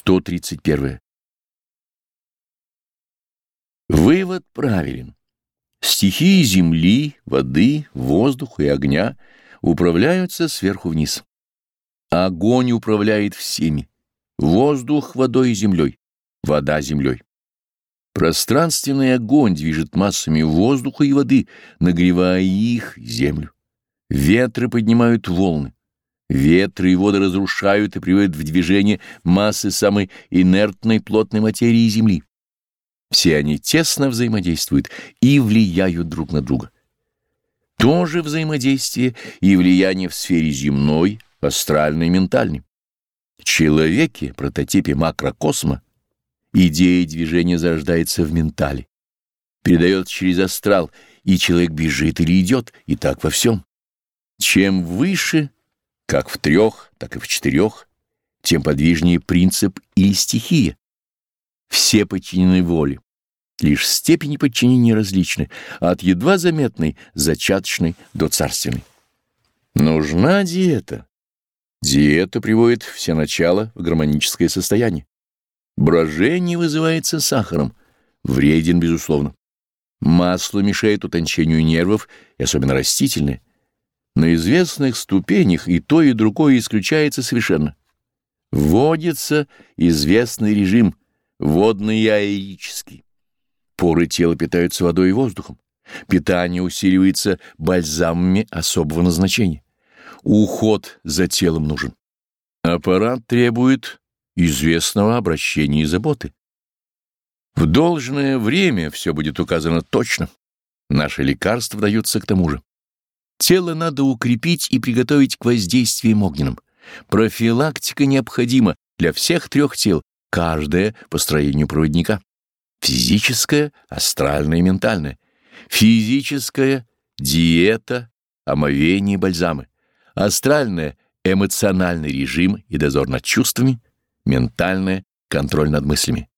131. Вывод правилен. Стихии земли, воды, воздуха и огня управляются сверху вниз. Огонь управляет всеми. Воздух — водой и землей, вода — землей. Пространственный огонь движет массами воздуха и воды, нагревая их, землю. Ветры поднимают волны. Ветры и воды разрушают и приводят в движение массы самой инертной плотной материи Земли. Все они тесно взаимодействуют и влияют друг на друга. То же взаимодействие и влияние в сфере земной, астральной и ментальной. Человеке, прототипе макрокосма, идея движения зарождается в ментале, передает через астрал, и человек бежит или идет, и так во всем. Чем выше как в трех, так и в четырех, тем подвижнее принцип или стихия. Все подчинены воле. Лишь степени подчинения различны, от едва заметной, зачаточной до царственной. Нужна диета. Диета приводит все начало в гармоническое состояние. Брожение вызывается сахаром. Вреден, безусловно. Масло мешает утончению нервов, и особенно растительное. На известных ступенях и то, и другое исключается совершенно. Вводится известный режим, водный и аэрический. Поры тела питаются водой и воздухом. Питание усиливается бальзамами особого назначения. Уход за телом нужен. Аппарат требует известного обращения и заботы. В должное время все будет указано точно. Наши лекарства даются к тому же. Тело надо укрепить и приготовить к воздействиям огненным. Профилактика необходима для всех трех тел, каждое по строению проводника. Физическое, астральное и ментальное. Физическое — диета, омовение, бальзамы. Астральное — эмоциональный режим и дозор над чувствами. Ментальное — контроль над мыслями.